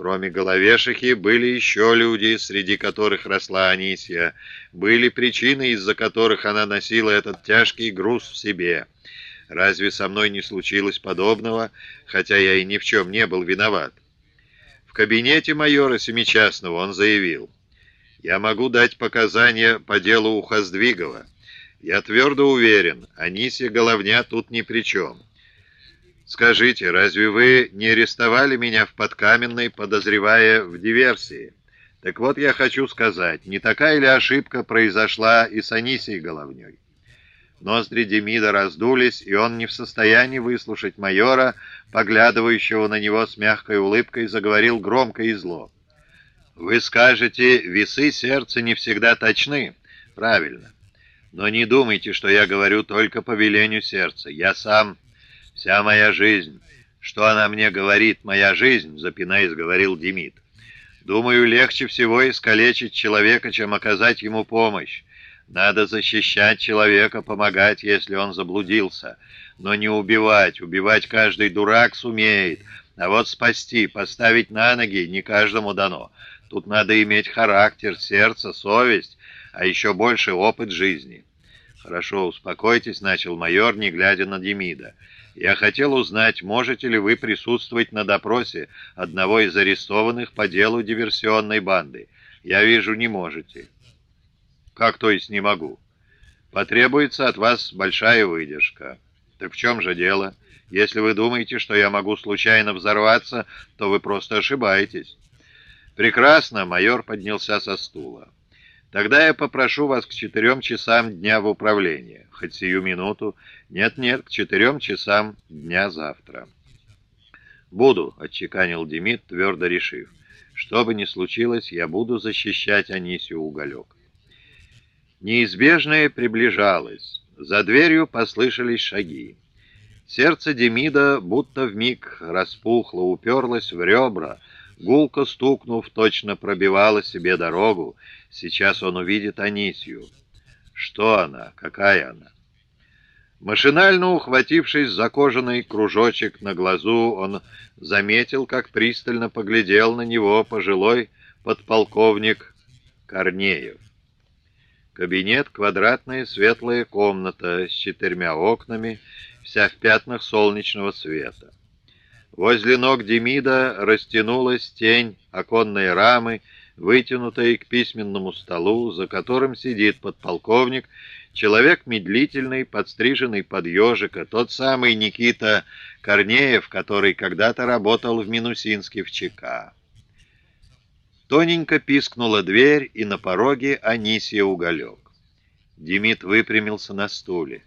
Кроме головешихи были еще люди, среди которых росла Анисия. Были причины, из-за которых она носила этот тяжкий груз в себе. Разве со мной не случилось подобного, хотя я и ни в чем не был виноват? В кабинете майора Семичастного он заявил, «Я могу дать показания по делу Ухоздвигова. Я твердо уверен, Анисия Головня тут ни при чем». Скажите, разве вы не арестовали меня в Подкаменной, подозревая в диверсии? Так вот, я хочу сказать, не такая ли ошибка произошла и с Анисией Головней? Ноздри Демида раздулись, и он не в состоянии выслушать майора, поглядывающего на него с мягкой улыбкой, заговорил громко и зло. «Вы скажете, весы сердца не всегда точны. Правильно. Но не думайте, что я говорю только по велению сердца. Я сам Вся моя жизнь. Что она мне говорит, моя жизнь, запинаясь, говорил Демид. Думаю, легче всего искалечить человека, чем оказать ему помощь. Надо защищать человека, помогать, если он заблудился. Но не убивать. Убивать каждый дурак сумеет. А вот спасти, поставить на ноги не каждому дано. Тут надо иметь характер, сердце, совесть, а еще больше опыт жизни. «Хорошо, успокойтесь», — начал майор, не глядя на Демида. Я хотел узнать, можете ли вы присутствовать на допросе одного из арестованных по делу диверсионной банды. Я вижу, не можете. Как то есть не могу? Потребуется от вас большая выдержка. Так в чем же дело? Если вы думаете, что я могу случайно взорваться, то вы просто ошибаетесь. Прекрасно, майор поднялся со стула. Тогда я попрошу вас к четырем часам дня в управление. Хоть сию минуту. Нет-нет, к четырем часам дня завтра. «Буду», — отчеканил Демид, твердо решив. «Что бы ни случилось, я буду защищать Анисию Уголек». Неизбежное приближалось. За дверью послышались шаги. Сердце Демида будто вмиг распухло, уперлось в ребра, гулко стукнув, точно пробивала себе дорогу, Сейчас он увидит Анисию. Что она? Какая она? Машинально ухватившись за кожаный кружочек на глазу, он заметил, как пристально поглядел на него пожилой подполковник Корнеев. Кабинет — квадратная светлая комната с четырьмя окнами, вся в пятнах солнечного света. Возле ног Демида растянулась тень оконной рамы, вытянутой к письменному столу, за которым сидит подполковник, человек медлительный, подстриженный под ежика, тот самый Никита Корнеев, который когда-то работал в Минусинске в ЧК. Тоненько пискнула дверь, и на пороге Анисия Уголек. Демид выпрямился на стуле.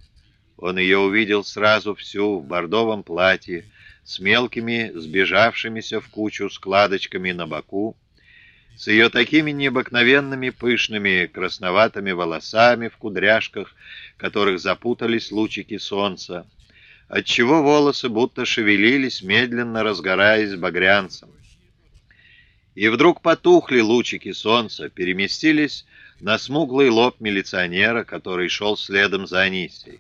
Он ее увидел сразу всю в бордовом платье, с мелкими, сбежавшимися в кучу складочками на боку, с ее такими необыкновенными пышными красноватыми волосами в кудряшках, которых запутались лучики солнца, отчего волосы будто шевелились, медленно разгораясь багрянцем. И вдруг потухли лучики солнца, переместились на смуглый лоб милиционера, который шел следом за Анисией.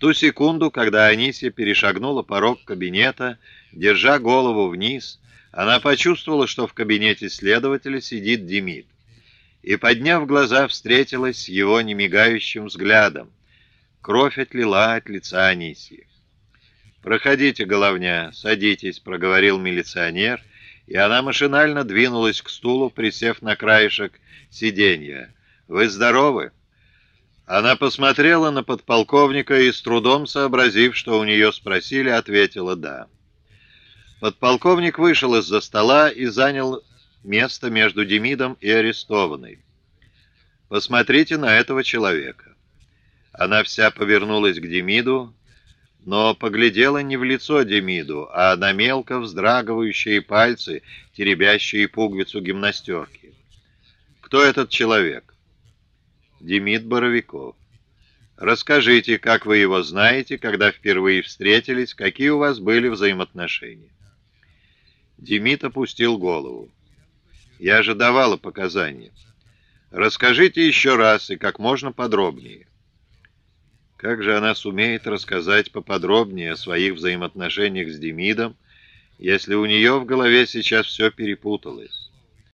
Ту секунду, когда Анисия перешагнула порог кабинета, держа голову вниз, она почувствовала, что в кабинете следователя сидит Демид, и, подняв глаза, встретилась с его немигающим взглядом. Кровь отлила от лица Анисии. «Проходите, головня, садитесь», — проговорил милиционер, и она машинально двинулась к стулу, присев на краешек сиденья. «Вы здоровы?» Она посмотрела на подполковника и, с трудом сообразив, что у нее спросили, ответила «да». Подполковник вышел из-за стола и занял место между Демидом и арестованной. «Посмотрите на этого человека». Она вся повернулась к Демиду, но поглядела не в лицо Демиду, а на мелко вздрагивающие пальцы, теребящие пуговицу гимнастерки. «Кто этот человек?» «Демид Боровиков». «Расскажите, как вы его знаете, когда впервые встретились, какие у вас были взаимоотношения?» Демид опустил голову. «Я же давала показания. Расскажите еще раз и как можно подробнее». Как же она сумеет рассказать поподробнее о своих взаимоотношениях с Демидом, если у нее в голове сейчас все перепуталось.